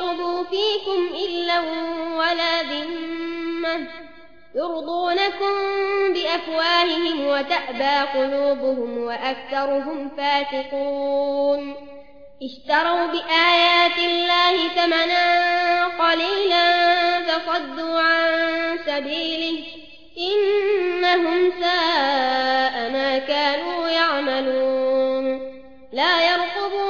يرقبوا فيكم إلا ولا ذمة يرضونكم بأفواههم وتأبى قلوبهم وأكثرهم فاتقون اشتروا بآيات الله ثمنا قليلا فصدوا عن سبيله إنهم ساء ما كانوا يعملون لا يرقبون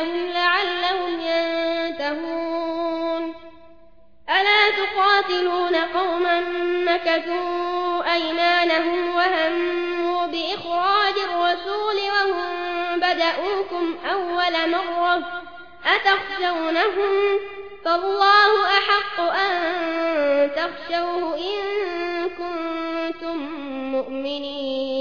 لهم لعلهم ينتهون ألا تقاتلون قوما نكثوا أيمانهم وهموا بإخراج الرسول وهم بدأوكم أول مرة أتخشونهم فالله أحق أن تخشوه إن كنتم مؤمنين